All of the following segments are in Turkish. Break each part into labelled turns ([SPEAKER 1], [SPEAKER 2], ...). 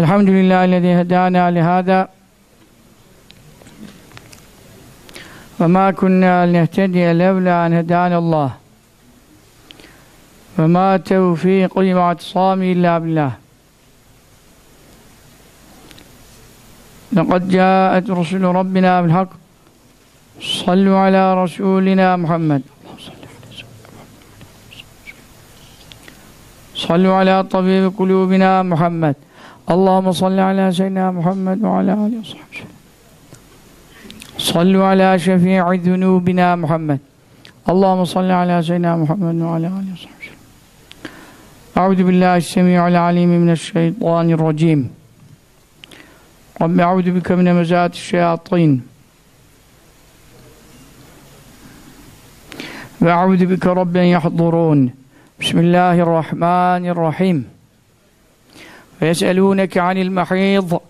[SPEAKER 1] الحمد لله الذي هدانا لهذا. وما كنا لنهتدي لولا أن هدانا الله. وما توفيقي واعتصامي إلا بالله. لقد جاءت رسل ربنا بالحق. صلوا على رسولنا محمد. صلوا على طبيب قلوبنا محمد. Allahümme salli ala seyyidina Muhammed ve ala aleyhi ve sahbihi. Sallu ala şefii zunubina Muhammed. Allahümme salli ala seyyidina Muhammed ve ala aleyhi ve sahbihi. Euzu billahi semiul alim mineşşeytanirracim. Rabbi euzu bike min hemezatiş şeyatin. Ve euzu bike rabben yahdurun. Bismillahirrahmanirrahim. ويسألونك عن المحيض.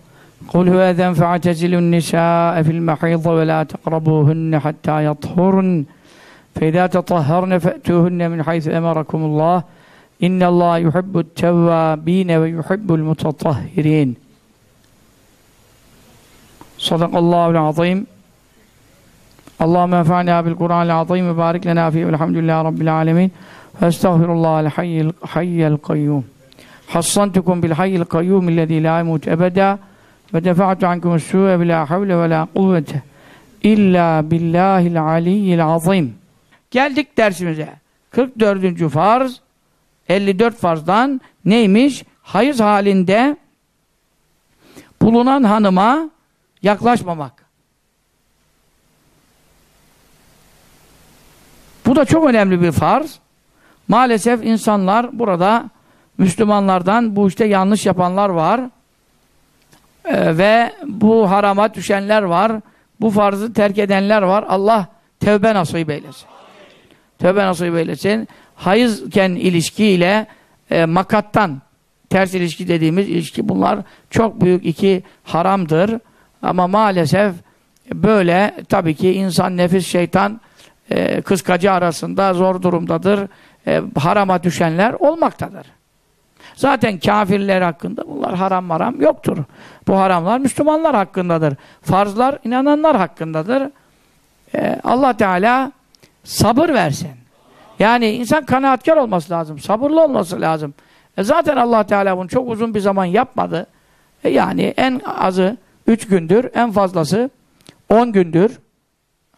[SPEAKER 1] قل هو أذى فاعتزلوا النساء في المحيض ولا تقربوهن حتى يطهرن. فإذا تطهرن فأتوهن من حيث أمركم الله. إن الله يحب التوابين ويحب المتطهرين. صدق الله العظيم. اللهم انفعنا بالقرآن العظيم وبارك لنا فيه والحمد لله رب العالمين. فاستغفر الله الحي الحي القيوم. hassantukum bil hayyil kayyum illezî lâ imut ebedâ ve defa'tu ankum s-sû'e bilâ havle ve lâ kuvvete illa billahil aliyyil azim. Geldik dersimize. 44. farz 54 farzdan neymiş? Hayız halinde bulunan hanıma yaklaşmamak. Bu da çok önemli bir farz. Maalesef insanlar burada Müslümanlardan bu işte yanlış yapanlar var. Ee, ve bu harama düşenler var. Bu farzı terk edenler var. Allah tevbe nasip eylesin. Tevbe nasip eylesin. Hayızken ilişkiyle e, makattan ters ilişki dediğimiz ilişki bunlar çok büyük iki haramdır. Ama maalesef böyle tabii ki insan, nefis, şeytan e, kıskacı arasında zor durumdadır. E, harama düşenler olmaktadır. Zaten kafirler hakkında bunlar haram maram yoktur. Bu haramlar Müslümanlar hakkındadır. Farzlar inananlar hakkındadır. Ee, Allah Teala sabır versin. Yani insan kanaatkar olması lazım. Sabırlı olması lazım. E zaten Allah Teala bunu çok uzun bir zaman yapmadı. E yani en azı üç gündür, en fazlası on gündür.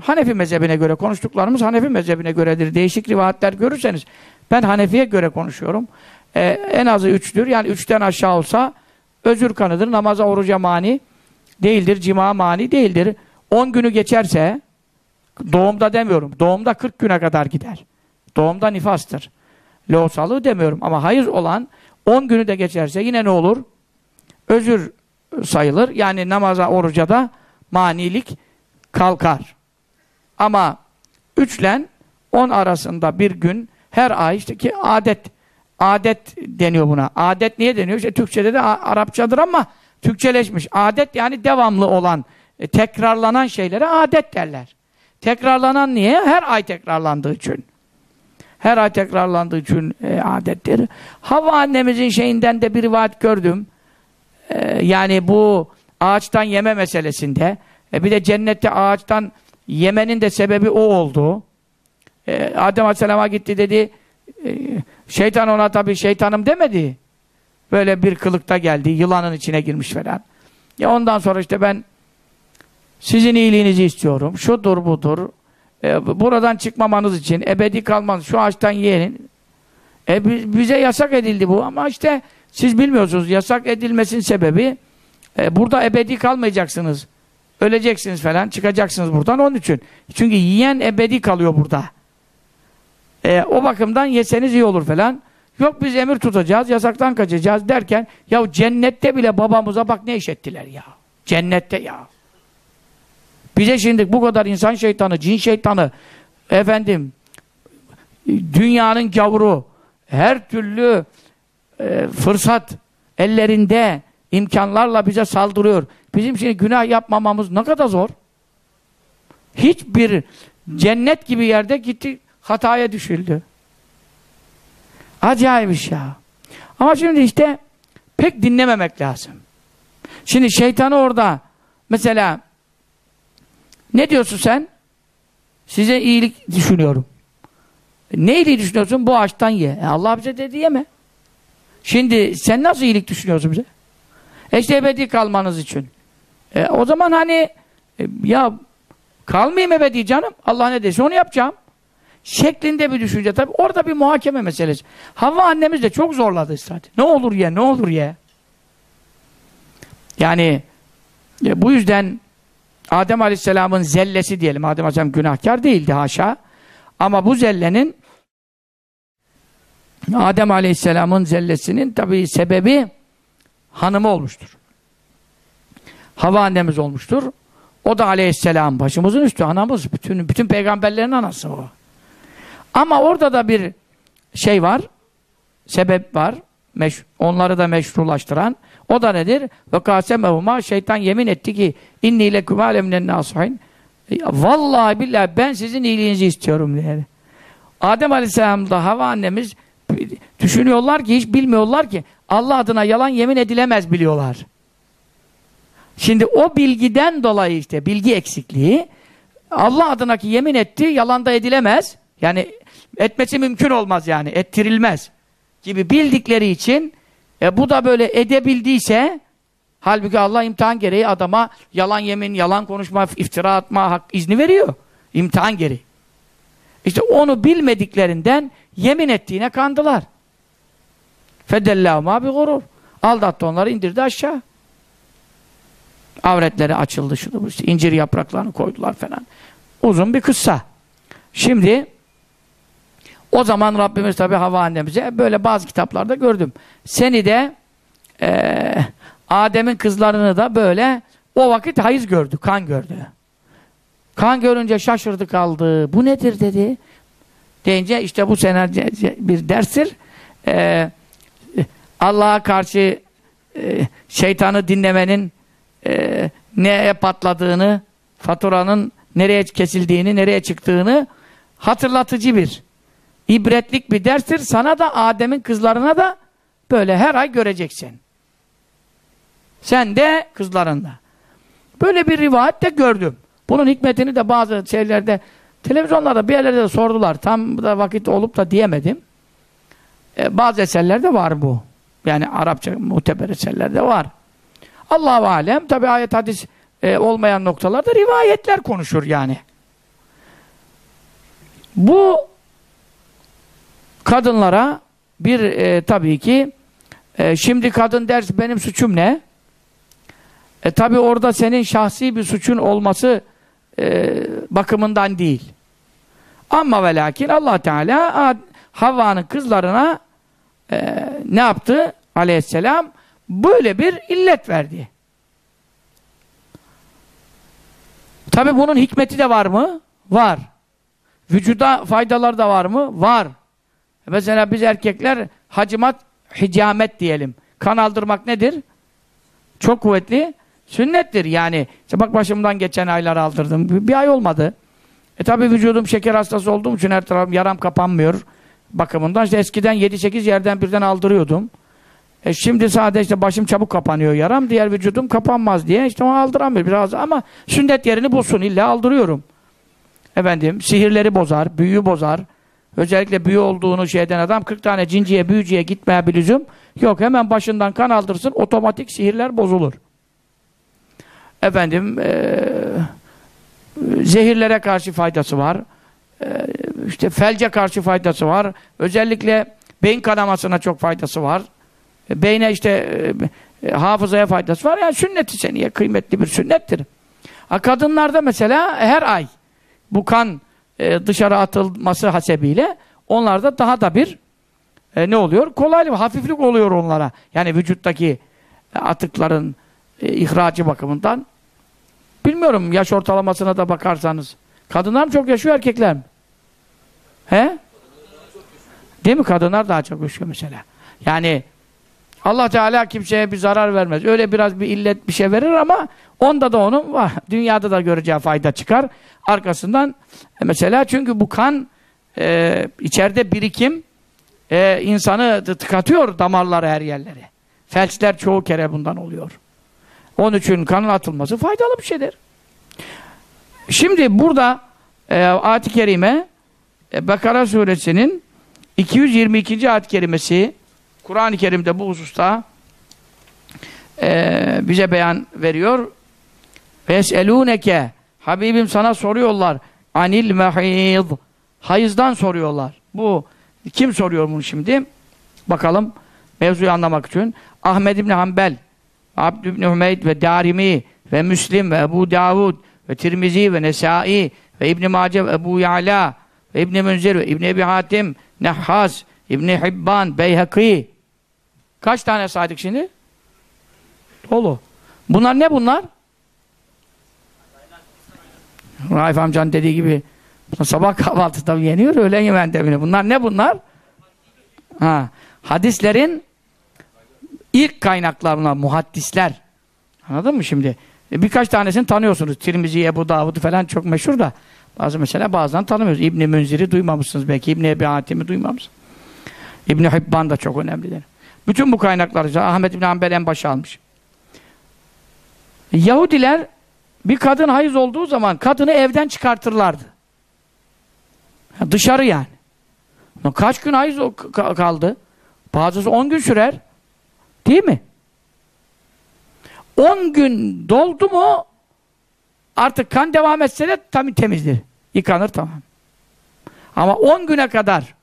[SPEAKER 1] Hanefi mezhebine göre konuştuklarımız Hanefi mezhebine göredir. Değişik rivayetler görürseniz ben Hanefi'ye göre konuşuyorum. Ee, en azı üçtür. Yani üçten aşağı olsa özür kanıdır. Namaza, oruca mani değildir. Cima mani değildir. On günü geçerse doğumda demiyorum. Doğumda 40 güne kadar gider. Doğumda nifastır. Loğusalığı demiyorum. Ama hayır olan 10 günü de geçerse yine ne olur? Özür sayılır. Yani namaza, oruca da manilik kalkar. Ama üçlen 10 arasında bir gün her ay işte ki adet adet deniyor buna. Adet niye deniyor? İşte Türkçede de Arapçadır ama Türkçeleşmiş. Adet yani devamlı olan, e, tekrarlanan şeylere adet derler. Tekrarlanan niye? Her ay tekrarlandığı için. Her ay tekrarlandığı için e, adettir. Hava annemizin şeyinden de bir rivayet gördüm. E, yani bu ağaçtan yeme meselesinde. E, bir de cennette ağaçtan yemenin de sebebi o oldu. E, Adem Aleyhisselam'a gitti dedi e, şeytan ona tabii şeytanım demedi. Böyle bir kılıkta geldi. Yılanın içine girmiş falan. Ya ondan sonra işte ben sizin iyiliğinizi istiyorum. Şudur budur. E, buradan çıkmamanız için ebedi kalmanız. Şu ağaçtan yiyenin. E, bize yasak edildi bu ama işte siz bilmiyorsunuz. Yasak edilmesinin sebebi e, burada ebedi kalmayacaksınız. Öleceksiniz falan. Çıkacaksınız buradan onun için. Çünkü yiyen ebedi kalıyor burada. E, o bakımdan yeseniz iyi olur falan. Yok biz emir tutacağız, yasaktan kaçacağız derken ya cennette bile babamıza bak ne iş ettiler ya. Cennette ya. Bize şimdi bu kadar insan şeytanı, cin şeytanı, efendim, dünyanın gavuru, her türlü e, fırsat ellerinde, imkanlarla bize saldırıyor. Bizim şimdi günah yapmamamız ne kadar zor. Hiçbir cennet gibi yerde gitti, hataya düşüldü. Acayip ya. Ama şimdi işte pek dinlememek lazım. Şimdi şeytanı orada mesela ne diyorsun sen? Size iyilik düşünüyorum. Ne iyiliği düşünüyorsun? Bu ağaçtan ye. E Allah bize dedi yeme. Şimdi sen nasıl iyilik düşünüyorsun bize? E ebedi kalmanız için. E, o zaman hani e, ya kalmayayım ebedi canım. Allah ne dese onu yapacağım. Şeklinde bir düşünce. Tabi orada bir muhakeme meselesi. Havva annemiz de çok zorladı zaten. Ne olur ye, ne olur ye. Yani e, bu yüzden Adem Aleyhisselam'ın zellesi diyelim. Adem Aleyhisselam günahkar değildi haşa. Ama bu zellenin Adem Aleyhisselam'ın zellesinin tabi sebebi hanımı olmuştur. Hava annemiz olmuştur. O da Aleyhisselam başımızın üstü anamız. Bütün bütün peygamberlerin anası o. Ama orada da bir şey var. Sebep var. Meş onları da meşrulaştıran. O da nedir? Ve kasemehuma şeytan yemin etti ki inni leküm aleminen nasihin. Vallahi billahi ben sizin iyiliğinizi istiyorum dedi. Adem Aleyhisselam'da Hava annemiz düşünüyorlar ki hiç bilmiyorlar ki Allah adına yalan yemin edilemez biliyorlar. Şimdi o bilgiden dolayı işte bilgi eksikliği Allah adına ki yemin etti yalan da edilemez. Yani etmesi mümkün olmaz yani ettirilmez gibi bildikleri için e, bu da böyle edebildiyse halbuki Allah imtihan gereği adama yalan yemin, yalan konuşma, iftira atma hak izni veriyor. İmtihan gereği. İşte onu bilmediklerinden yemin ettiğine kandılar. Fedellâhumâ bi gurur. Aldattı onları indirdi aşağı. Avretleri açıldı şunu işte incir yapraklarını koydular falan. Uzun bir kıssa. Şimdi o zaman Rabbimiz tabi Hava annemize böyle bazı kitaplarda gördüm. Seni de e, Adem'in kızlarını da böyle o vakit hayız gördü, kan gördü. Kan görünce şaşırdı kaldı. Bu nedir dedi. Deyince işte bu sene bir derstir. Ee, Allah'a karşı e, şeytanı dinlemenin e, neye patladığını, faturanın nereye kesildiğini, nereye çıktığını hatırlatıcı bir, ibretlik bir derstir. Sana da Adem'in kızlarına da böyle her ay göreceksin. Sen de kızlarında. Böyle bir rivayet de gördüm. Bunun hikmetini de bazı şeylerde, televizyonlarda bir yerlerde de sordular. Tam da vakit olup da diyemedim. Ee, bazı eserlerde var bu. Yani Arapça muteber eserlerde var. Allahu alem tabi ayet hadis e, olmayan noktalarda rivayetler konuşur yani. Bu kadınlara bir e, tabii ki e, şimdi kadın ders benim suçum ne? E tabi orada senin şahsi bir suçun olması e, bakımından değil. Ama ve lakin Allah Teala Havva'nın kızlarına e, ne yaptı? Aleyhisselam böyle bir illet verdi. Tabi bunun hikmeti de var mı? Var. Vücuda faydalar da var mı? Var. Mesela biz erkekler hacimat, hicamet diyelim. Kan aldırmak nedir? Çok kuvvetli. Sünnettir yani. İşte bak başımdan geçen aylar aldırdım. Bir ay olmadı. E tabi vücudum şeker hastası olduğum için her tarafım yaram kapanmıyor bakımından. İşte eskiden 7-8 yerden birden aldırıyordum. E şimdi sadece işte başım çabuk kapanıyor yaram, diğer vücudum kapanmaz diye işte onu aldıramıyor biraz ama sünnet yerini bulsun illa aldırıyorum. Efendim sihirleri bozar, büyü bozar. Özellikle büyü olduğunu şeyden adam 40 tane cinciye, büyücüye gitmeye bir lüzum yok. Hemen başından kan aldırsın, otomatik sihirler bozulur. Efendim e, zehirlere karşı faydası var. E, işte felce karşı faydası var. Özellikle beyin kanamasına çok faydası var. E, beyne işte e, e, hafızaya faydası var. Yani sünnet-i seniye kıymetli bir sünnettir. Ha, kadınlarda mesela her ay bu kan e, dışarı atılması hasebiyle onlarda daha da bir e, ne oluyor? Kolaylık, hafiflik oluyor onlara. Yani vücuttaki atıkların e, ihracı bakımından. Bilmiyorum yaş ortalamasına da bakarsanız. Kadınlar mı çok yaşıyor erkekler mi? He? Değil mi? Kadınlar daha çok yaşıyor mesela. Yani Allah Teala kimseye bir zarar vermez. Öyle biraz bir illet bir şey verir ama onda da onun var. Dünyada da göreceği fayda çıkar. Arkasından e mesela çünkü bu kan e, içeride birikim e, insanı tıkatıyor damarları her yerlere. Felçler çoğu kere bundan oluyor. Onun için kanın atılması faydalı bir şeydir. Şimdi burada e, ayet-i kerime e, Bakara suresinin 222. ayet-i kerimesi Kur'an-ı Kerim'de bu hususta e, bize beyan veriyor. Veselûneke Habibim sana soruyorlar. Anil mehid Hayızdan soruyorlar. Bu kim soruyor bunu şimdi? Bakalım mevzuyu anlamak için. Ahmed İbni Hanbel, Abd İbni Hümeyd ve Darimi ve Müslim ve Ebu Davud ve Tirmizi ve Nesai ve İbni Mace ve Ebu Ya'la ve İbni Münzir ve İbni Ebi Hatim, Nehhas, İbni Hibban, Beyhaki. Kaç tane saydık şimdi? Dolu. Bunlar ne bunlar? Raif amcanın dediği gibi sabah kahvaltıda yeniyor, öğlen yemeğinde bile. Bunlar ne bunlar? Ha, hadislerin ilk kaynaklarına muhaddisler. Anladın mı şimdi? E, birkaç tanesini tanıyorsunuz. Tirmizi, Ebu Davud falan çok meşhur da. Bazı mesela bazen tanımıyoruz. İbni Münzir'i duymamışsınız belki. İbni Ebi Hatim'i duymamışsınız. İbni Hibban da çok önemlidir. Bütün bu kaynaklar Ahmet İbni Hanbel en başa almış. Yahudiler bir kadın hayız olduğu zaman kadını evden çıkartırlardı. Dışarı yani. Kaç gün hayız kaldı? Bazısı on gün sürer. Değil mi? On gün doldu mu artık kan devam etse de tam temizdir. Yıkanır tamam. Ama on güne kadar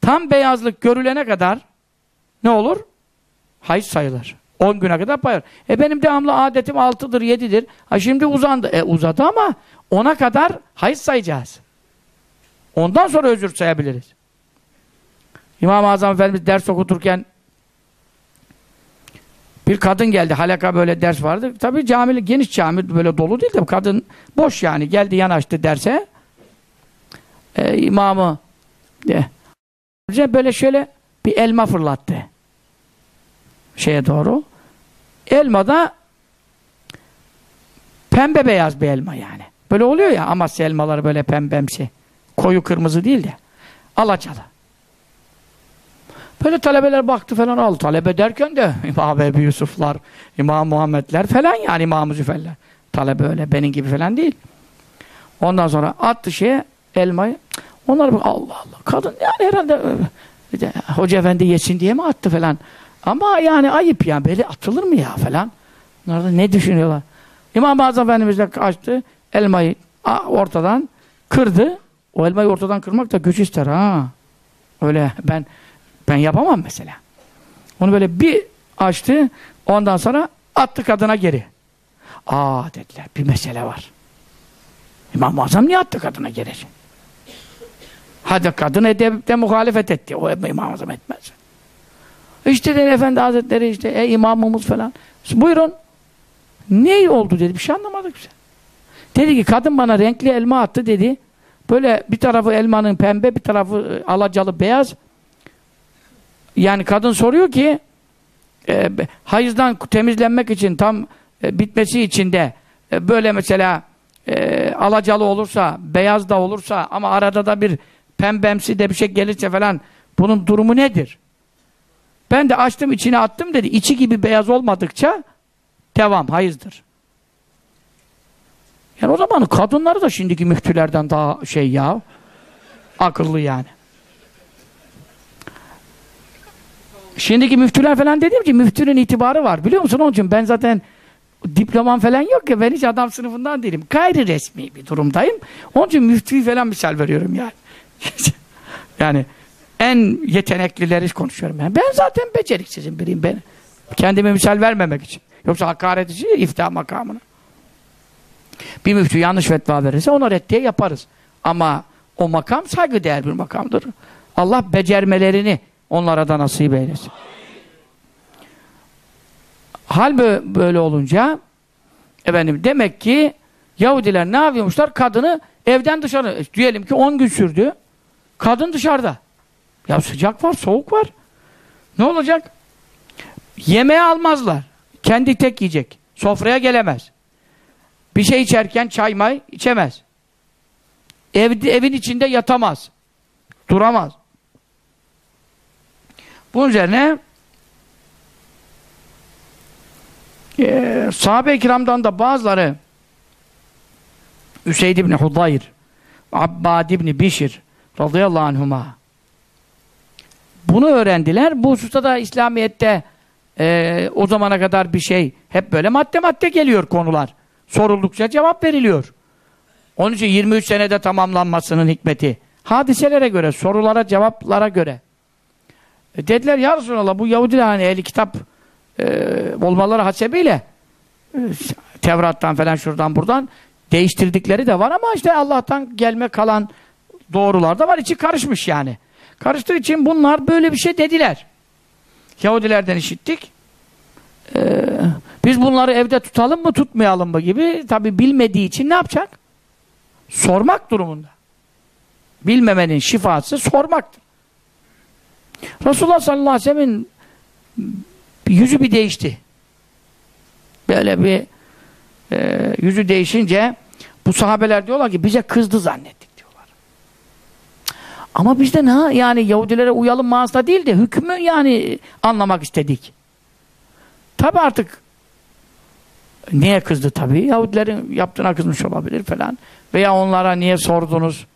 [SPEAKER 1] tam beyazlık görülene kadar ne olur? Hayız sayılır. 10 güne kadar payar. E benim devamlı adetim 6'dır, 7'dir. Ha şimdi uzandı. E uzadı ama ona kadar hayız sayacağız. Ondan sonra özür sayabiliriz. İmam-ı Azam Efendimiz ders okuturken bir kadın geldi. Halaka böyle ders vardı. Tabii cami, geniş cami böyle dolu değil de kadın boş yani. Geldi yanaştı derse. Ee, imamı de, böyle şöyle bir elma fırlattı. Şeye doğru. Elma da pembe beyaz bir elma yani. Böyle oluyor ya Amasya elmaları böyle pembemsi. Koyu kırmızı değil de. Alacalı. Böyle talebeler baktı falan al. Talebe derken de İmam Ebu Yusuflar, İmam Muhammedler falan yani İmam Züferler. Talebe öyle benim gibi falan değil. Ondan sonra attı şeye elmayı. Onlar bak Allah Allah. Kadın yani herhalde de, Hoca Efendi yesin diye mi attı falan. Ama yani ayıp ya. Böyle atılır mı ya falan. Onlar da ne düşünüyorlar? İmam Azam Efendimiz de açtı. Elmayı ortadan kırdı. O elmayı ortadan kırmak da güç ister ha. Öyle ben ben yapamam mesela. Onu böyle bir açtı. Ondan sonra attı kadına geri. Aa dediler bir mesele var. İmam-ı Azam niye attı kadına geri? Hadi kadın edebde muhalefet etti. O İmam-ı Azam etmez. İşte dedi Efendi Hazretleri işte e, imamımız falan. Buyurun. Ne oldu dedi. Bir şey anlamadık bize. Dedi ki kadın bana renkli elma attı dedi. Böyle bir tarafı elmanın pembe bir tarafı e, alacalı beyaz. Yani kadın soruyor ki e, hayızdan temizlenmek için tam e, bitmesi için de e, böyle mesela e, alacalı olursa, beyaz da olursa ama arada da bir pembemsi de bir şey gelirse falan bunun durumu nedir? Ben de açtım içine attım dedi. İçi gibi beyaz olmadıkça devam, hayızdır. Yani o zaman kadınları da şimdiki müftülerden daha şey ya. Akıllı yani. Şimdiki müftüler falan dediğim ki müftünün itibarı var biliyor musun? Onun için ben zaten diplomam falan yok ya ben hiç adam sınıfından değilim. Gayri resmi bir durumdayım. Onun için müftüyü falan misal veriyorum yani. yani en yeteneklileri konuşuyorum ben. Ben zaten beceriksizim biriyim ben. Kendime misal vermemek için. Yoksa hakaret için iftihar makamına. Bir müftü yanlış fetva verirse ona reddiye yaparız. Ama o makam saygıdeğer bir makamdır. Allah becermelerini onlara da nasip eylesin. Hal böyle olunca efendim demek ki Yahudiler ne yapıyormuşlar? Kadını evden dışarı diyelim ki 10 gün sürdü. Kadın dışarıda. Ya sıcak var, soğuk var. Ne olacak? Yemeği almazlar. Kendi tek yiyecek. Sofraya gelemez. Bir şey içerken çay may içemez. Ev, evin içinde yatamaz. Duramaz. Bunun üzerine Ee, sahabe-i kiramdan da bazıları Üseyd ibn Hudayr Abbad ibn Bişir radıyallahu anhuma bunu öğrendiler. Bu hususta da İslamiyet'te e, o zamana kadar bir şey hep böyle madde madde geliyor konular. Soruldukça cevap veriliyor. Onun için 23 senede tamamlanmasının hikmeti. Hadiselere göre, sorulara, cevaplara göre. E dediler ya Resulallah bu Yahudiler hani ehli kitap e, olmaları hasebiyle e, Tevrat'tan falan şuradan buradan değiştirdikleri de var ama işte Allah'tan gelme kalan doğrular da var. İçi karışmış yani. Karıştığı için bunlar böyle bir şey dediler. Yahudilerden işittik. Ee, biz bunları evde tutalım mı tutmayalım mı gibi tabi bilmediği için ne yapacak? Sormak durumunda. Bilmemenin şifası sormaktır. Resulullah sallallahu aleyhi ve sellem'in yüzü bir değişti. Böyle bir e, yüzü değişince bu sahabeler diyorlar ki bize kızdı diyorlar. Ama biz de ne yani Yahudilere uyalım manasında değil de hükmü yani anlamak istedik. Tabi artık niye kızdı tabi? Yahudilerin yaptığına kızmış olabilir falan. Veya onlara niye sordunuz?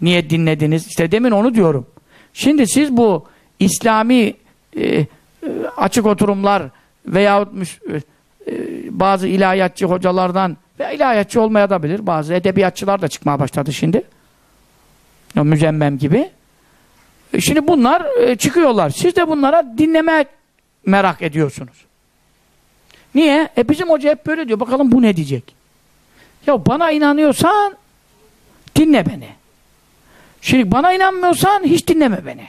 [SPEAKER 1] Niye dinlediniz? İşte demin onu diyorum. Şimdi siz bu İslami e, e, açık oturumlar veyahut e, bazı ilahiyatçı hocalardan ve ilahiyatçı olmaya da bilir. Bazı edebiyatçılar da çıkmaya başladı şimdi. O müzemmem gibi. Şimdi bunlar e, çıkıyorlar. Siz de bunlara dinleme merak ediyorsunuz. Niye? E bizim hoca hep böyle diyor. Bakalım bu ne diyecek? Ya bana inanıyorsan dinle beni. Şimdi bana inanmıyorsan hiç dinleme beni.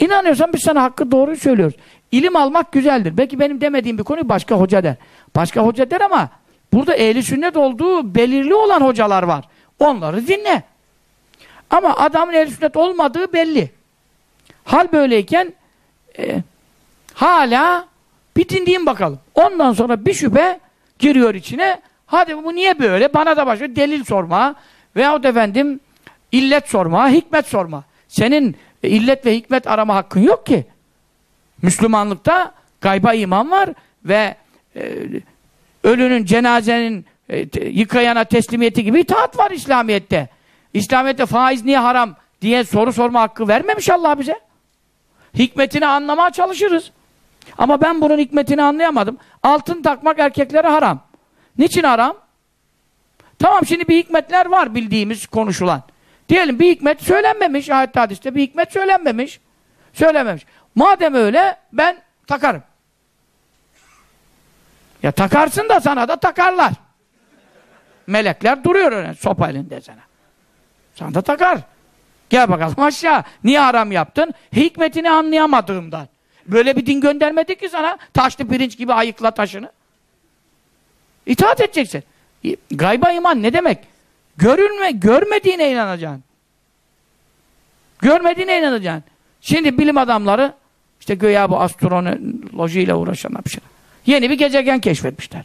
[SPEAKER 1] İnanıyorsan biz sana hakkı doğruyu söylüyoruz. İlim almak güzeldir. Belki benim demediğim bir konuyu başka hoca der. Başka hoca der ama burada ehli sünnet olduğu belirli olan hocalar var. Onları dinle. Ama adamın ehli sünnet olmadığı belli. Hal böyleyken e, hala bir dinleyin bakalım. Ondan sonra bir şüphe giriyor içine. Hadi bu niye böyle? Bana da başka delil sorma. Veyahut efendim illet sorma, hikmet sorma. Senin illet ve hikmet arama hakkın yok ki. Müslümanlıkta gayba iman var ve e, ölünün, cenazenin e, yıkayana teslimiyeti gibi itaat var İslamiyet'te. İslamiyet'te faiz niye haram diye soru sorma hakkı vermemiş Allah bize. Hikmetini anlamaya çalışırız. Ama ben bunun hikmetini anlayamadım. Altın takmak erkeklere haram. Niçin haram? Tamam şimdi bir hikmetler var bildiğimiz konuşulan. Diyelim bir hikmet söylenmemiş ayette hadiste bir hikmet söylenmemiş. Söylenmemiş. Madem öyle ben takarım. Ya takarsın da sana da takarlar. Melekler duruyor öyle sopa elinde sana. Da takar. Gel bakalım aşağı. Niye haram yaptın? Hikmetini anlayamadığımdan. Böyle bir din göndermedi ki sana. Taşlı pirinç gibi ayıkla taşını. İtaat edeceksin. Gayba iman ne demek? Görülme, görmediğine inanacaksın. Görmediğine inanacaksın. Şimdi bilim adamları işte göya bu astronomiyle uğraşanlar bir şey. Yeni bir gezegen keşfetmişler.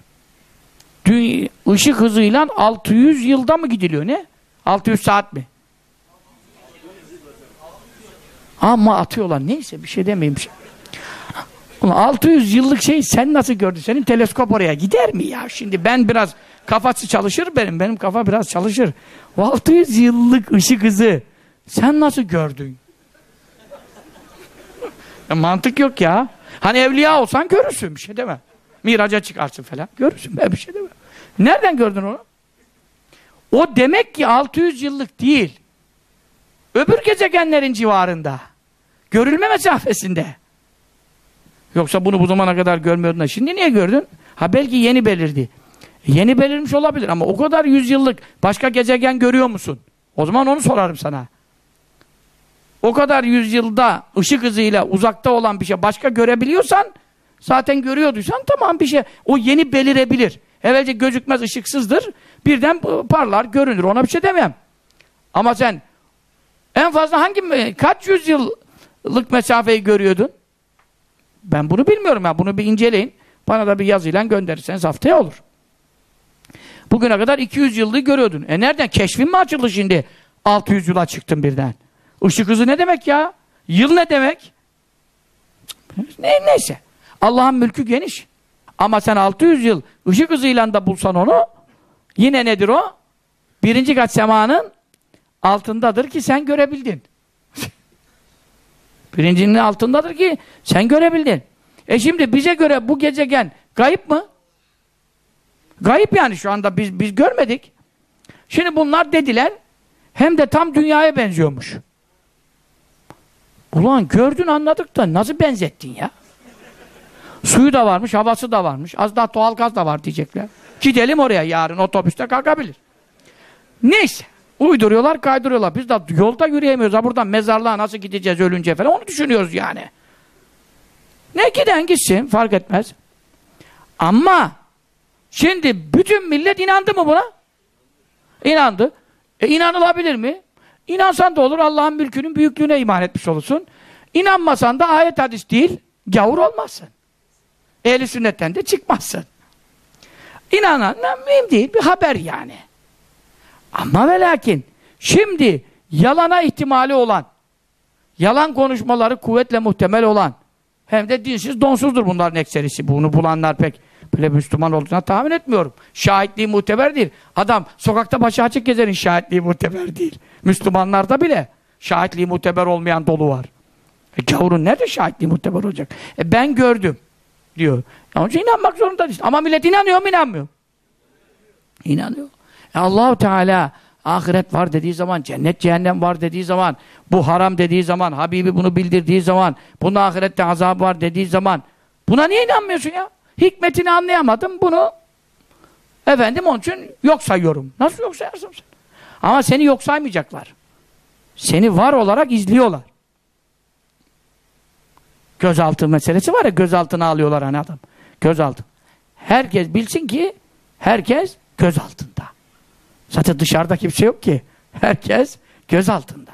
[SPEAKER 1] Dünya, ışık hızıyla 600 yılda mı gidiliyor ne? 600 saat mi? Ama atıyorlar. Neyse bir şey demeyeyim. 600 yıllık şey sen nasıl gördün? Senin teleskop oraya gider mi ya? Şimdi ben biraz kafası çalışır benim. Benim kafa biraz çalışır. O 600 yıllık ışık hızı sen nasıl gördün? ya, mantık yok ya. Hani evliya olsan görürsün bir şey deme. Miraca çıkarsın falan. Görürsün ben bir şey deme. Nereden gördün onu? O demek ki 600 yıllık değil. Öbür gezegenlerin civarında. Görülme mesafesinde. Yoksa bunu bu zamana kadar görmüyordun da şimdi niye gördün? Ha belki yeni belirdi. Yeni belirmiş olabilir ama o kadar yüzyıllık başka gezegen görüyor musun? O zaman onu sorarım sana. O kadar yüzyılda ışık hızıyla uzakta olan bir şey başka görebiliyorsan zaten görüyorduysan tamam bir şey. O yeni belirebilir. Evvelce gözükmez ışıksızdır. Birden parlar görünür. Ona bir şey demem. Ama sen en fazla hangi kaç yüzyıllık mesafeyi görüyordun? Ben bunu bilmiyorum ya. Bunu bir inceleyin. Bana da bir yazıyla gönderirseniz haftaya olur. Bugüne kadar 200 yıllık görüyordun. E nereden? Keşfin mi açıldı şimdi? 600 yıla çıktın birden. Işık hızı ne demek ya? Yıl ne demek? Ne, neyse. Allah'ın mülkü geniş. Ama sen 600 yıl ışık hızıyla da bulsan onu yine nedir o? Birinci kat semanın altındadır ki sen görebildin. Birincinin altındadır ki sen görebildin. E şimdi bize göre bu gezegen kayıp mı? Gayip yani şu anda biz biz görmedik. Şimdi bunlar dediler hem de tam dünyaya benziyormuş. Ulan gördün anladık da nasıl benzettin ya? Suyu da varmış, havası da varmış. Az daha doğal gaz da var diyecekler. Gidelim oraya yarın otobüste kalkabilir. Neyse. Uyduruyorlar, kaydırıyorlar. Biz de yolda yürüyemiyoruz. Ha buradan mezarlığa nasıl gideceğiz ölünce falan onu düşünüyoruz yani. Ne giden gitsin fark etmez. Ama şimdi bütün millet inandı mı buna? İnandı. E inanılabilir mi? İnansan da olur Allah'ın mülkünün büyüklüğüne iman etmiş olursun. İnanmasan da ayet hadis değil, gavur olmazsın. Ehli sünnetten de çıkmazsın. İnanan mühim değil, bir haber yani. Ama ve lakin şimdi yalana ihtimali olan, yalan konuşmaları kuvvetle muhtemel olan, hem de dinsiz, donsuzdur bunların ekserisi. Bunu bulanlar pek böyle Müslüman olduğuna tahmin etmiyorum. Şahitliği muteber değil. Adam sokakta başı açık gezerin şahitliği muteber değil. Müslümanlarda bile şahitliği muteber olmayan dolu var. E gavurun nerede şahitliği muteber olacak? E ben gördüm diyor. Onun için inanmak zorunda değil. Ama millet inanıyor mu inanmıyor? İnanıyor. E Allahu Teala ahiret var dediği zaman, cennet cehennem var dediği zaman, bu haram dediği zaman, Habibi bunu bildirdiği zaman, bunun ahirette azap var dediği zaman, buna niye inanmıyorsun ya? Hikmetini anlayamadım, bunu efendim onun için yok sayıyorum. Nasıl yok sayarsın sen? Ama seni yok saymayacaklar. Seni var olarak izliyorlar. Gözaltı meselesi var ya, gözaltına alıyorlar hani adam. Gözaltı. Herkes bilsin ki, herkes göz altında. Zaten dışarıda kimse yok ki. Herkes göz altında.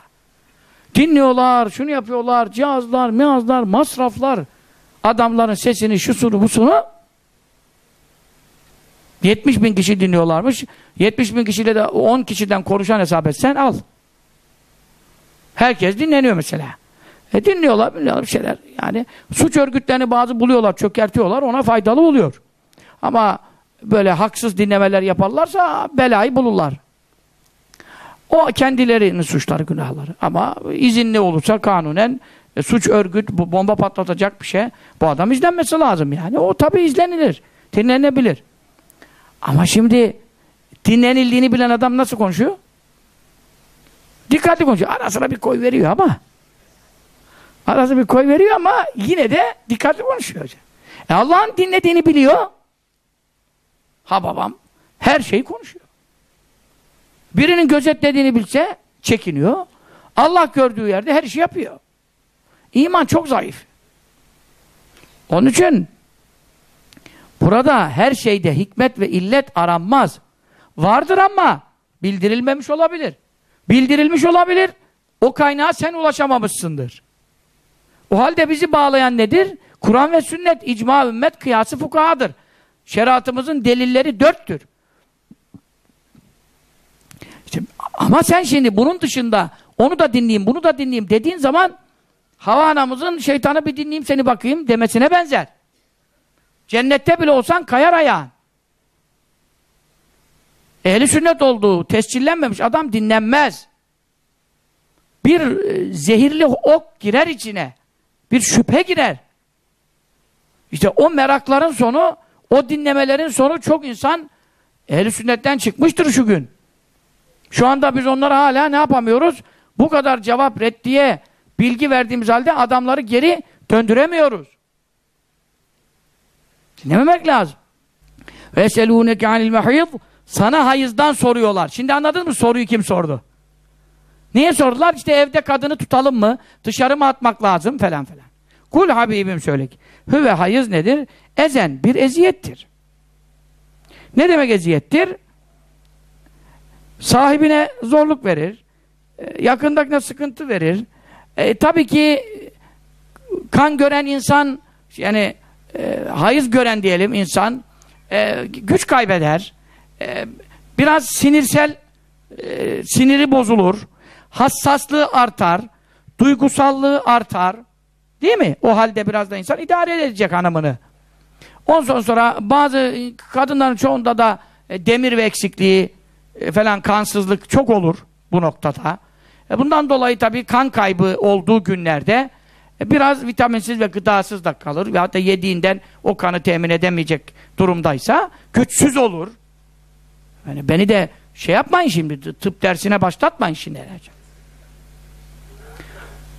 [SPEAKER 1] Dinliyorlar, şunu yapıyorlar, cihazlar, mihazlar, masraflar. Adamların sesini, şusunu, busunu 70 bin kişi dinliyorlarmış. 70 bin kişiyle de 10 kişiden konuşan hesap etsen al. Herkes dinleniyor mesela. E dinliyorlar, dinliyorlar bir şeyler. Yani suç örgütlerini bazı buluyorlar, çökertiyorlar, ona faydalı oluyor. Ama böyle haksız dinlemeler yaparlarsa belayı bulurlar. O kendilerinin suçları, günahları. Ama izinli olursa kanunen e, suç örgüt, bu bomba patlatacak bir şey. Bu adam izlenmesi lazım yani. O tabi izlenilir. Dinlenebilir. Ama şimdi dinlenildiğini bilen adam nasıl konuşuyor? Dikkatli konuşuyor. Arasına bir koy veriyor ama arasına bir koy veriyor ama yine de dikkatli konuşuyor. E Allah'ın dinlediğini biliyor. Ha babam her şeyi konuşuyor. Birinin gözetlediğini bilse çekiniyor. Allah gördüğü yerde her işi yapıyor. İman çok zayıf. Onun için burada her şeyde hikmet ve illet aranmaz. Vardır ama bildirilmemiş olabilir. Bildirilmiş olabilir. O kaynağa sen ulaşamamışsındır. O halde bizi bağlayan nedir? Kur'an ve sünnet, icma, ümmet, kıyası fukahadır. Şeriatımızın delilleri dörttür. İşte, ama sen şimdi bunun dışında onu da dinleyeyim, bunu da dinleyeyim dediğin zaman hava anamızın şeytanı bir dinleyeyim seni bakayım demesine benzer. Cennette bile olsan kayar ayağın. Ehli sünnet olduğu tescillenmemiş adam dinlenmez. Bir e, zehirli ok girer içine. Bir şüphe girer. İşte o merakların sonu o dinlemelerin sonu çok insan ehl sünnetten çıkmıştır şu gün. Şu anda biz onlara hala ne yapamıyoruz? Bu kadar cevap reddiye bilgi verdiğimiz halde adamları geri döndüremiyoruz. Dinlememek lazım. Ve selûneke anil mehîd sana hayızdan soruyorlar. Şimdi anladın mı soruyu kim sordu? Niye sordular? İşte evde kadını tutalım mı? Dışarı mı atmak lazım? Falan falan. Kul Habibim söyle ki. Hüve hayız nedir? Ezen bir eziyettir. Ne demek eziyettir? Sahibine zorluk verir. E, yakındakine sıkıntı verir. E, tabii ki kan gören insan yani e, hayız gören diyelim insan e, güç kaybeder. E, biraz sinirsel e, siniri bozulur. Hassaslığı artar. Duygusallığı artar. Değil mi? O halde biraz da insan idare edecek hanımını. Ondan sonra bazı kadınların çoğunda da e, demir ve eksikliği e, falan kansızlık çok olur bu noktada. E, bundan dolayı tabii kan kaybı olduğu günlerde biraz vitaminsiz ve gıdasız da kalır. Ve hatta yediğinden o kanı temin edemeyecek durumdaysa güçsüz olur. Yani beni de şey yapmayın şimdi, tıp dersine başlatmayın şimdi.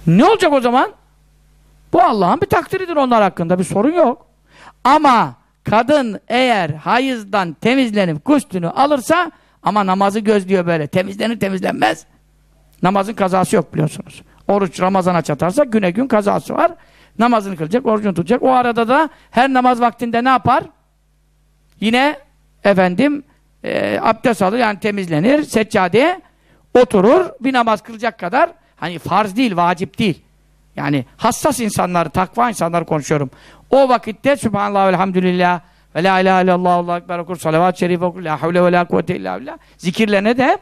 [SPEAKER 1] Ne olacak o zaman? Bu Allah'ın bir takdiridir onlar hakkında bir sorun yok. Ama kadın eğer hayızdan temizlenip kustunu alırsa ama namazı gözlüyor böyle temizlenir temizlenmez. Namazın kazası yok biliyorsunuz. Oruç Ramazan'a çatarsa güne gün kazası var. Namazını kılacak, orucunu tutacak. O arada da her namaz vaktinde ne yapar? Yine efendim e, abdest alır yani temizlenir, seccadeye oturur, bir namaz kılacak kadar hani farz değil, vacip değil. Yani hassas insanları, takva insanları konuşuyorum. O vakitte Sübhanallah elhamdülillah ve la ilahe illallah Allahu ekber okur, salavat-ı şerif okur, la havle ve la kuvvete illa billah. Zikirlerine de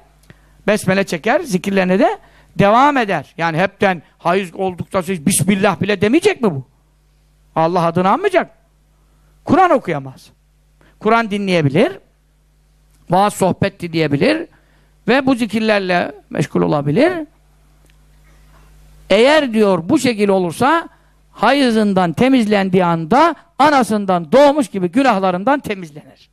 [SPEAKER 1] besmele çeker, zikirlerine de devam eder. Yani hepten hayız olduktan sonra Bismillah bile demeyecek mi bu? Allah adını anmayacak. Kur'an okuyamaz. Kur'an dinleyebilir. Vaaz sohbet dinleyebilir. Ve bu zikirlerle meşgul olabilir. Eğer diyor bu şekil olursa hayızından temizlendiği anda anasından doğmuş gibi günahlarından temizlenir.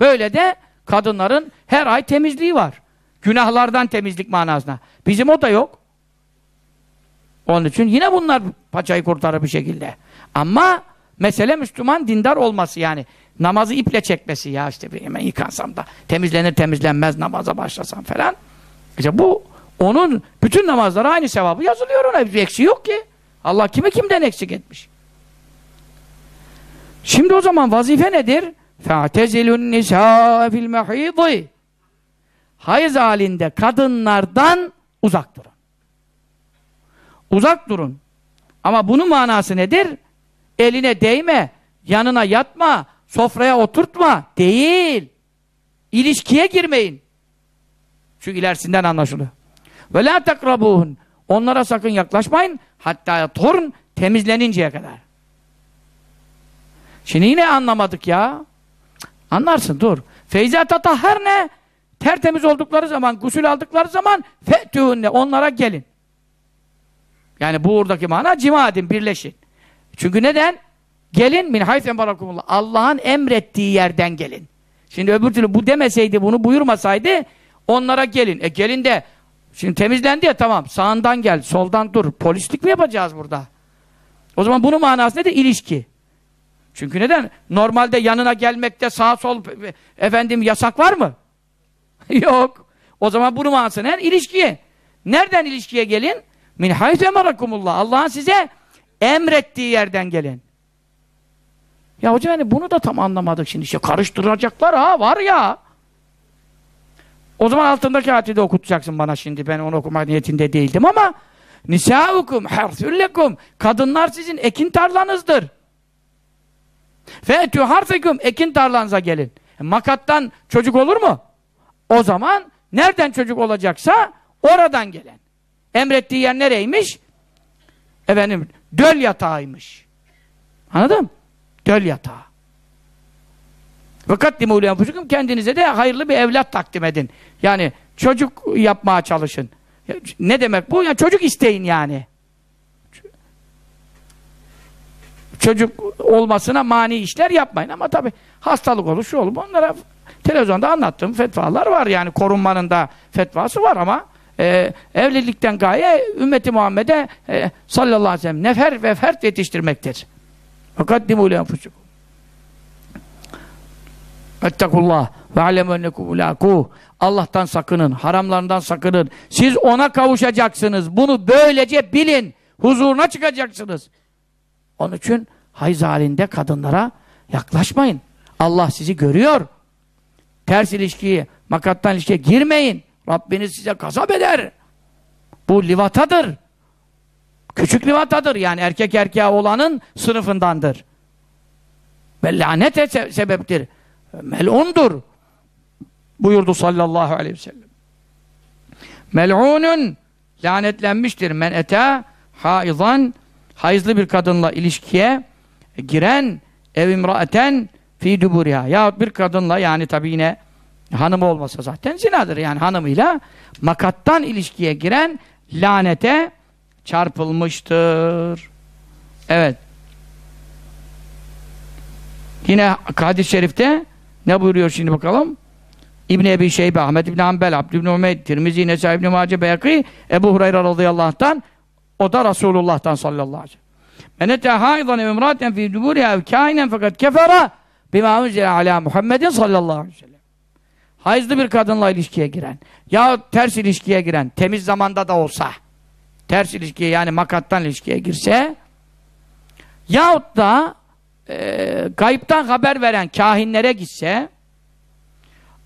[SPEAKER 1] Böyle de kadınların her ay temizliği var. Günahlardan temizlik manasına. Bizim o da yok. Onun için yine bunlar paçayı kurtarır bir şekilde. Ama mesele Müslüman dindar olması yani. Namazı iple çekmesi ya işte bir hemen yıkansam da temizlenir temizlenmez namaza başlasam falan. İşte bu onun bütün namazlara aynı sevabı yazılıyor ona. Bir eksiği yok ki. Allah kimi kimden eksik etmiş. Şimdi o zaman vazife nedir? فَاَعْتَزِلُ النِّسَاءَ فِي الْمَحِيضِ Hayız halinde kadınlardan uzak durun. Uzak durun. Ama bunun manası nedir? Eline değme, yanına yatma, sofraya oturtma. Değil. İlişkiye girmeyin. Çünkü ilerisinden anlaşılıyor. Ve la takrabuhun. Onlara sakın yaklaşmayın. Hatta torun temizleninceye kadar. Şimdi yine anlamadık ya. Anlarsın dur. Feyza tatahher ne? Tertemiz oldukları zaman, gusül aldıkları zaman fetühünne onlara gelin. Yani buradaki mana cima edin, birleşin. Çünkü neden? Gelin min hayfen barakumullah. Allah'ın emrettiği yerden gelin. Şimdi öbür türlü bu demeseydi, bunu buyurmasaydı onlara gelin. E gelin de şimdi temizlendi ya tamam. Sağından gel, soldan dur. Polislik mi yapacağız burada? O zaman bunun manası nedir? İlişki. Çünkü neden? Normalde yanına gelmekte sağ sol efendim yasak var mı? Yok. O zaman bunu manası ne? İlişkiye. Nereden ilişkiye gelin? Min hayse merakumullah. Allah'ın size emrettiği yerden gelin. Ya hocam yani bunu da tam anlamadık şimdi. İşte karıştıracaklar ha var ya. O zaman altındaki ayeti de okutacaksın bana şimdi. Ben onu okuma niyetinde değildim ama Nisaukum harsüllekum Kadınlar sizin ekin tarlanızdır. Fetü harfikum ekin tarlanıza gelin. E, makattan çocuk olur mu? O zaman nereden çocuk olacaksa oradan gelen. Emrettiği yer nereymiş? Efendim döl yatağıymış. Anladın Döl yatağı. Ve kaddimu lenfusukum kendinize de hayırlı bir evlat takdim edin. Yani çocuk yapmaya çalışın. Ne demek bu? Ya çocuk isteyin yani. Çocuk olmasına mani işler yapmayın ama tabi hastalık olur, şu olur. Onlara televizyonda anlattığım fetvalar var yani korunmanın da fetvası var ama e, evlilikten gaye ümmeti Muhammed'e e, sallallahu aleyhi ve sellem nefer ve fert yetiştirmektir. Fakaddimu li enfusikum. Ettekullah ve alemu ennekum Allah'tan sakının, haramlarından sakının. Siz ona kavuşacaksınız. Bunu böylece bilin. Huzuruna çıkacaksınız. Onun için hayız halinde kadınlara yaklaşmayın. Allah sizi görüyor. Ters ilişkiye, makattan ilişkiye girmeyin. Rabbiniz size gazap eder. Bu livatadır. Küçük livatadır. Yani erkek erkeğe olanın sınıfındandır. Ve lanete se sebeptir. Mel'undur. Buyurdu sallallahu aleyhi ve sellem. Mel'unun lanetlenmiştir. Men ete haizan hayızlı bir kadınla ilişkiye giren ev imraeten fi duburiha yahut bir kadınla yani tabi yine hanımı olmasa zaten zinadır yani hanımıyla makattan ilişkiye giren lanete çarpılmıştır. Evet. Yine hadis-i şerifte ne buyuruyor şimdi bakalım? İbn Ebi Şeybe, Ahmed İbn Hanbel, Abdü İbn Umeyd, Tirmizi, Nesai İbn Mace Beyaki, Ebu Hureyre radıyallahu o da Resulullah'tan sallallahu aleyhi ve sellem. Men ete haidan imraten fi duburiha ev kainen fakat kefera bima unzile ala Muhammedin sallallahu aleyhi ve sellem. Hayızlı bir kadınla ilişkiye giren ya ters ilişkiye giren, temiz zamanda da olsa ters ilişkiye yani makattan ilişkiye girse yahut da e, gayipten haber veren kahinlere gitse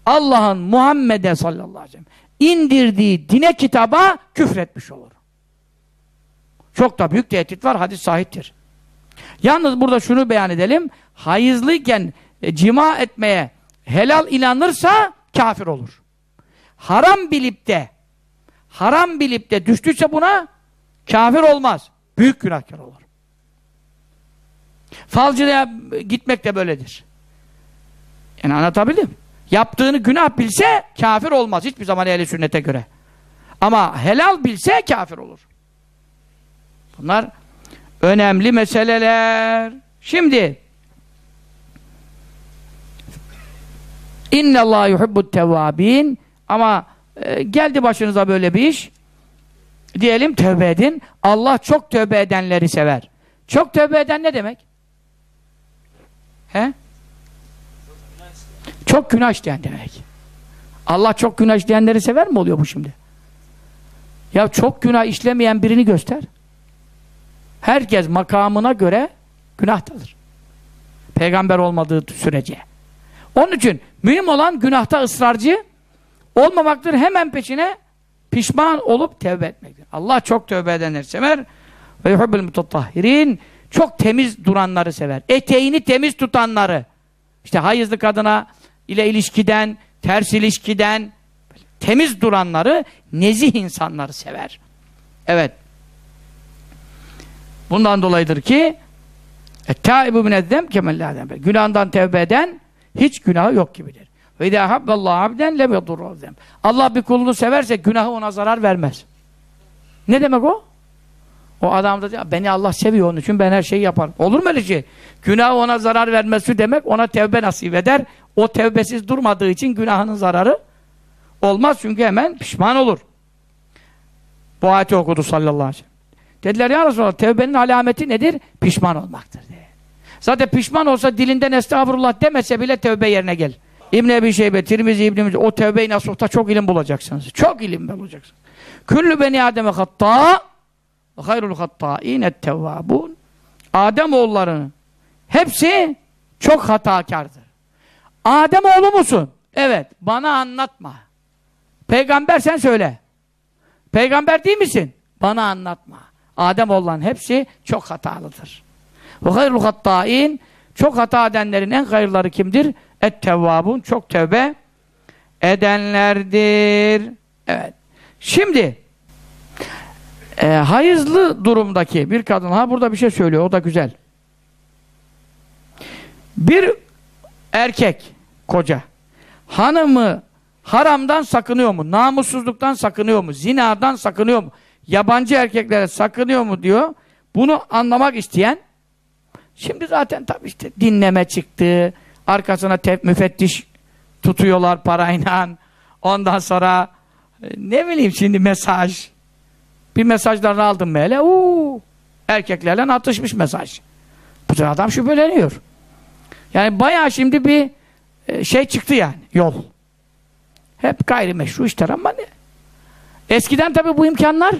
[SPEAKER 1] Allah'ın Muhammed'e sallallahu aleyhi ve sellem indirdiği dine kitaba küfretmiş olur. Çok da büyük tehdit var, hadis sahiptir. Yalnız burada şunu beyan edelim, hayızlıyken e, cima etmeye helal inanırsa kafir olur. Haram bilip de haram bilip de düştüyse buna kafir olmaz. Büyük günahkar olur. Falcıya gitmek de böyledir. Yani anlatabildim. Yaptığını günah bilse kafir olmaz. Hiçbir zaman ehli sünnete göre. Ama helal bilse kafir olur. Bunlar önemli meseleler. Şimdi İnne Allah yuhibbut tevvabin ama e, geldi başınıza böyle bir iş diyelim tövbe edin. Allah çok tövbe edenleri sever. Çok tövbe eden ne demek? He? Çok günah işleyen demek. Allah çok günah işleyenleri sever mi oluyor bu şimdi? Ya çok günah işlemeyen birini göster. Herkes makamına göre günahtadır. Peygamber olmadığı sürece. Onun için mühim olan günahta ısrarcı olmamaktır. Hemen peşine pişman olup tevbe etmektir. Allah çok tövbe edenleri sever. Ve yuhubbul mutatahhirin çok temiz duranları sever. Eteğini temiz tutanları. İşte hayızlı kadına ile ilişkiden, ters ilişkiden temiz duranları, nezih insanları sever. Evet. Bundan dolayıdır ki e, Taibu minezzem kemellâden Günahından tevbe eden hiç günahı yok gibidir. Ve idâ habballahu abden lem yadurrazzem. Allah bir kulunu severse günahı ona zarar vermez. Ne demek o? O adam da diyor, beni Allah seviyor onun için ben her şeyi yaparım. Olur mu öyle şey? Günah ona zarar vermesi demek ona tevbe nasip eder. O tevbesiz durmadığı için günahının zararı olmaz çünkü hemen pişman olur. Bu ayeti okudu sallallahu aleyhi ve sellem. Dediler ya Resulallah tevbenin alameti nedir? Pişman olmaktır. Dedi. Zaten pişman olsa dilinden estağfurullah demese bile tevbe yerine gel. İbn Ebi Şeybe, Tirmizi İbn o tevbe-i çok ilim bulacaksınız. Çok ilim bulacaksınız. Küllü beni Adem'e hatta hayrul hattâine tevvâbûn. Adem oğullarının hepsi çok hatakardır. Adem oğlu musun? Evet. Bana anlatma. Peygamber sen söyle. Peygamber değil misin? Bana anlatma. Adem oğulların hepsi çok hatalıdır. Ve hayrul hattâin çok hata edenlerin en hayırları kimdir? Et-tevvabun çok tövbe edenlerdir. Evet. Şimdi e, hayızlı durumdaki bir kadın ha burada bir şey söylüyor o da güzel. Bir erkek koca hanımı haramdan sakınıyor mu? Namussuzluktan sakınıyor mu? Zinadan sakınıyor mu? Yabancı erkeklere sakınıyor mu diyor. Bunu anlamak isteyen şimdi zaten tabii işte dinleme çıktı. Arkasına müfettiş tutuyorlar parayla. Ondan sonra e, ne bileyim şimdi mesaj bir mesajlarını aldım böyle. Uuu erkeklerle atışmış mesaj. Bu adam şüpheleniyor. Yani bayağı şimdi bir e, şey çıktı yani yol. Hep gayrimeşru işler ama ne? Eskiden tabii bu imkanlar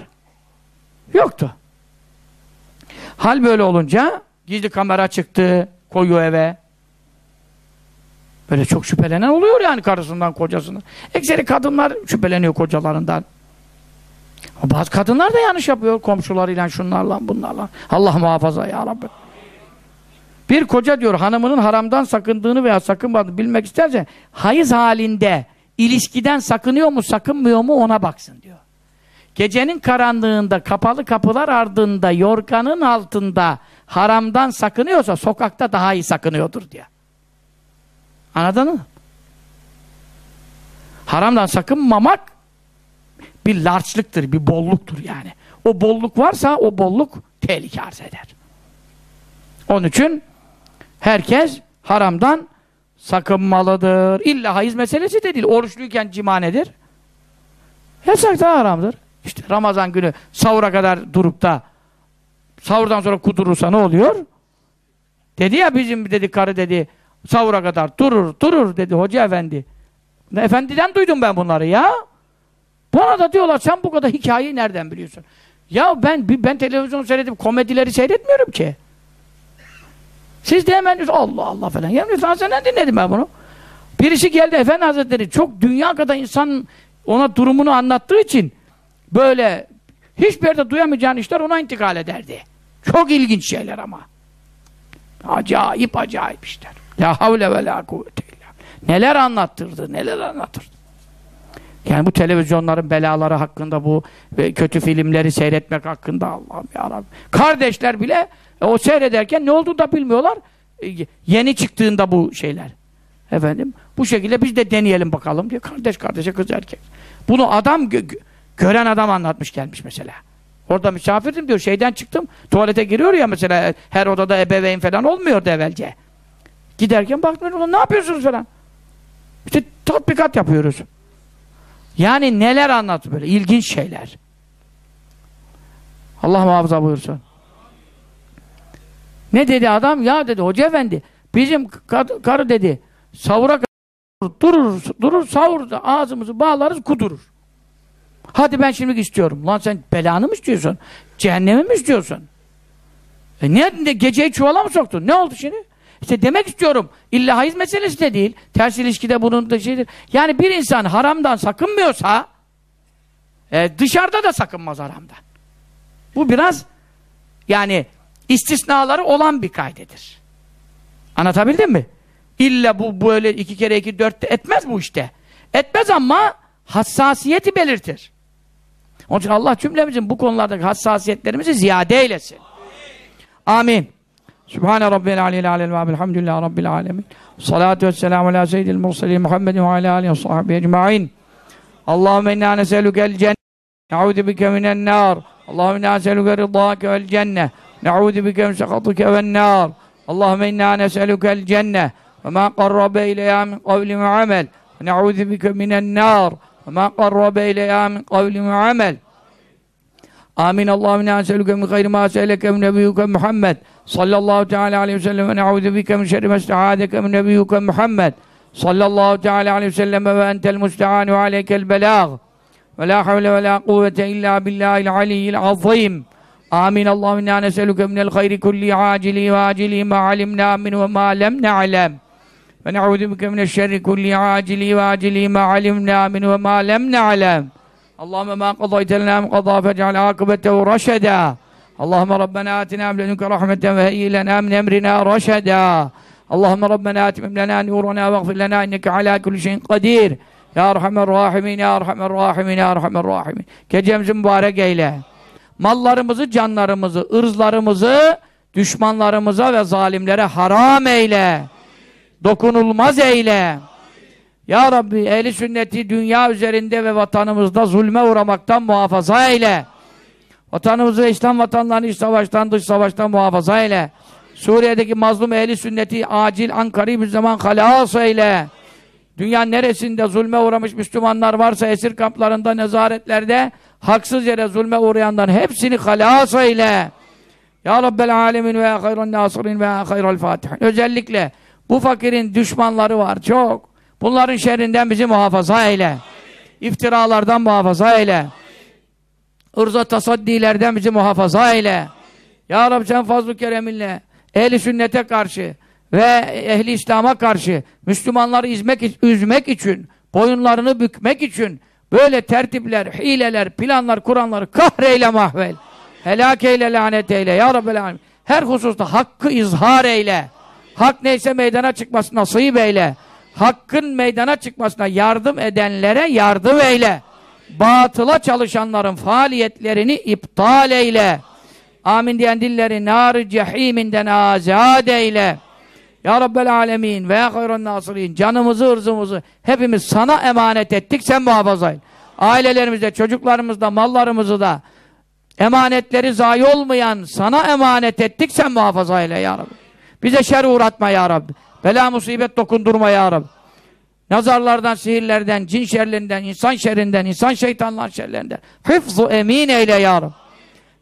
[SPEAKER 1] yoktu. Hal böyle olunca gizli kamera çıktı, koyuyor eve. Böyle çok şüphelenen oluyor yani karısından, kocasından. Ekseri kadınlar şüpheleniyor kocalarından. Bazı kadınlar da yanlış yapıyor komşularıyla, şunlarla, bunlarla. Allah muhafaza ya Rabbi. Bir koca diyor hanımının haramdan sakındığını veya sakınmadığını bilmek isterse hayız halinde ilişkiden sakınıyor mu sakınmıyor mu ona baksın diyor. Gecenin karanlığında kapalı kapılar ardında yorganın altında haramdan sakınıyorsa sokakta daha iyi sakınıyordur diye. Anladın mı? Haramdan sakınmamak bir larçlıktır, bir bolluktur yani. O bolluk varsa o bolluk tehlike arz eder. Onun için herkes haramdan sakınmalıdır. İlla hayız meselesi de değil. Oruçluyken cima nedir? Yasak da haramdır. İşte Ramazan günü sahura kadar durup da sahurdan sonra kudurursa ne oluyor? Dedi ya bizim dedi karı dedi sahura kadar durur durur dedi hoca efendi. Efendiden duydum ben bunları ya. Bana da diyorlar sen bu kadar hikayeyi nereden biliyorsun? Ya ben ben televizyon seyredip komedileri seyretmiyorum ki. Siz de hemen Allah Allah falan. Ya lütfen senden dinledim ben bunu. Birisi geldi Efendi Hazretleri çok dünya kadar insan ona durumunu anlattığı için böyle hiçbir yerde duyamayacağın işler ona intikal ederdi. Çok ilginç şeyler ama. Acayip acayip işler. La havle ve la kuvvete illa. Neler anlattırdı, neler anlatırdı. Yani bu televizyonların belaları hakkında bu kötü filmleri seyretmek hakkında Allah'ım ya Kardeşler bile e, o seyrederken ne olduğunu da bilmiyorlar. E, yeni çıktığında bu şeyler. Efendim bu şekilde biz de deneyelim bakalım diye kardeş kardeşe kız erkek. Bunu adam gö gören adam anlatmış gelmiş mesela. Orada misafirdim diyor şeyden çıktım tuvalete giriyor ya mesela her odada ebeveyn falan olmuyordu evvelce. Giderken baktım ne yapıyorsunuz falan. İşte tatbikat yapıyoruz. Yani neler anlat böyle ilginç şeyler. Allah muhafaza buyursun. Ne dedi adam? Ya dedi hoca efendi bizim karı dedi savura durur durur savurda ağzımızı bağlarız kudurur. Hadi ben şimdi istiyorum. Lan sen belanı mı istiyorsun? Cehennemi mi istiyorsun? E niye geceyi çuvala mı soktun? Ne oldu şimdi? İşte demek istiyorum. İlla hayız meselesi de değil. Ters ilişkide bunun da şeydir. Yani bir insan haramdan sakınmıyorsa e, dışarıda da sakınmaz haramdan. Bu biraz yani istisnaları olan bir kaydedir. Anlatabildim mi? İlla bu böyle iki kere iki dört etmez bu işte. Etmez ama hassasiyeti belirtir. Onun için Allah cümlemizin bu konulardaki hassasiyetlerimizi ziyade eylesin. Amin. Amin. Sübhane Rabbil Aleyhi Aleyhi ve Elhamdülillahi Rabbil Alemin. Salatu ve selamu ala seyyidil mursalin Muhammedin ve ala alihi ve sahibi ecma'in. Allahümme inna neselükel cennet. Ne'udu bike minen nar. Allahümme inna neselüke rıdâke vel cennet. Ne'udu bike min sekatike vel nar. Allahümme inna neselükel cennet. Ve ma qarrabe ileyha min kavli ve amel. Ne'udu bike minen nar. Ve ma qarrabe ileyha min kavli ve amel. Amin. Allahümme inna neselüke min hayri ma seyleke min nebiyyüke Muhammed. sallallahu teala aleyhi ve sellem ve ne'udhu bike min şerri mesta'adeke min nebiyyuke Muhammed sallallahu teala aleyhi ve sellem ve entel musta'anu aleykel belâg ve la havle ve la kuvvete illa billahil aliyyil azim amin Allahümme inna neselüke minel hayri kulli acili ve acili ma alimna min ve ma lem ne'lem Allahümme mâ kadayte lena min kadâ fece'al âkıbetehu raşedâ. Allahümme Rabbena atina emlenünke rahmeten ve heyyilena min emrina raşedâ. Allahümme Rabbena atimim lena nurana ve gfir inneke alâ kulli şeyin kadir. Ya Erhamer Rahimin, Ya Erhamer Rahimin, Ya Erhamer Rahimin. Gecemizi mübarek eyle. Mallarımızı, canlarımızı, ırzlarımızı düşmanlarımıza ve zalimlere haram eyle. Dokunulmaz eyle. Ya Rabbi ehli sünneti dünya üzerinde ve vatanımızda zulme uğramaktan muhafaza eyle. Vatanımızı İslam vatanlarını iç savaştan dış savaştan muhafaza eyle. Suriye'deki mazlum ehli sünneti acil Ankara'yı bir zaman halas eyle. Dünya neresinde zulme uğramış Müslümanlar varsa esir kamplarında, nezaretlerde haksız yere zulme uğrayanların hepsini halas eyle. Ya Rabbel alemin ve ya hayran nasirin ve ya hayral fatihin. Özellikle bu fakirin düşmanları var çok. Bunların şerrinden bizi muhafaza eyle. İftiralardan muhafaza eyle ırza tasaddilerden bizi muhafaza eyle. Ya Rabbi sen fazl-ı kereminle ehli sünnete karşı ve ehli İslam'a karşı Müslümanları izmek, üzmek için, boyunlarını bükmek için böyle tertipler, hileler, planlar, kuranları kahreyle mahvel. Helak eyle, lanet eyle. Ya Rabbi. Her hususta hakkı izhar eyle. Hak neyse meydana çıkması nasip eyle. Hakkın meydana çıkmasına yardım edenlere yardım eyle batıla çalışanların faaliyetlerini iptal eyle. Amin diyen dilleri nar-ı cehiminden azad eyle. Ya Rabbel Alemin ve ya hayran nasirin. Canımızı, ırzımızı hepimiz sana emanet ettik. Sen muhafaza et. Ailelerimizde, çocuklarımızda, mallarımızı da emanetleri zayi olmayan sana emanet ettik. Sen muhafaza eyle ya Rabbi. Bize şer uğratma ya Rabbi. Bela musibet dokundurma ya Rabbi. Nazarlardan, sihirlerden, cin şerlerinden, insan şerrinden, insan şeytanlar şerlerinden. Hıfzu emin eyle ya Rabbi.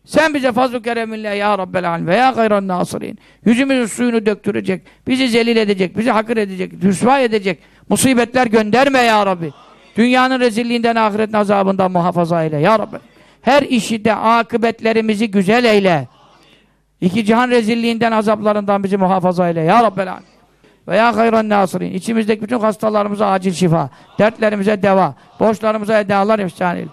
[SPEAKER 1] Sen bize fazl-ı kereminle ya Rabbel alem ve ya gayran nasirin. Yüzümüzün suyunu döktürecek, bizi zelil edecek, bizi hakir edecek, rüsva edecek. Musibetler gönderme ya Rabbi. Dünyanın rezilliğinden, ahiret azabından muhafaza eyle ya Rabbi. Her işi de akıbetlerimizi güzel eyle. İki cihan rezilliğinden, azaplarından bizi muhafaza eyle ya Rabbel alem. Ve ya hayran nasirin. İçimizdeki bütün hastalarımıza acil şifa, dertlerimize deva, borçlarımıza edalar ihsan eyle.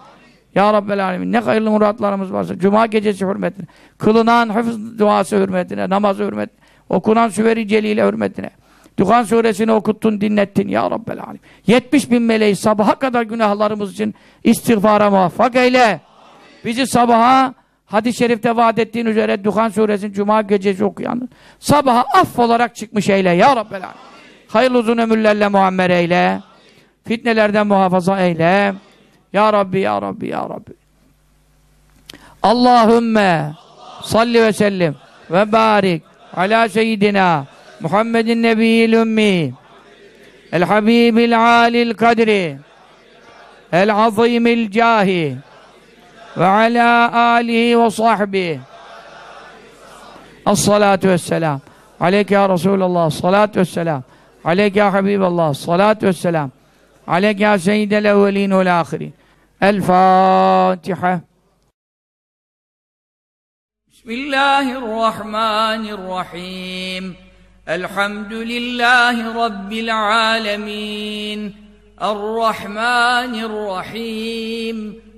[SPEAKER 1] Ya Rabbel Alemin ne hayırlı muratlarımız varsa Cuma gecesi hürmetine, kılınan hafız duası hürmetine, namazı hürmetine, okunan süveri celile hürmetine, Duhan suresini okuttun, dinlettin ya Rabbel Alemin. 70 bin meleği sabaha kadar günahlarımız için istiğfara muvaffak eyle. Bizi sabaha hadis-i şerifte vaat ettiğin üzere Duhan suresini Cuma gecesi okuyan sabaha aff olarak çıkmış eyle ya Rabbel Alemin. Hayırlı uzun ömürlerle muammer eyle. Fitnelerden muhafaza eyle. Ya Rabbi, Ya Rabbi, Ya Rabbi. Allahümme salli ve sellim ve barik ala seyyidina Muhammedin nebiyyil ümmi el habibil alil kadri el azimil cahi وعلى آله وصحبه. الصلاة والسلام. عليك يا رسول الله. الصلاة والسلام. عليك يا حبيب الله. الصلاة والسلام. عليك يا سيد الأولين والآخرين. الفاتحة. بسم الله الرحمن الرحيم. الحمد لله رب العالمين. الرحمن الرحيم.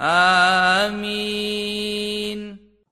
[SPEAKER 1] آمين.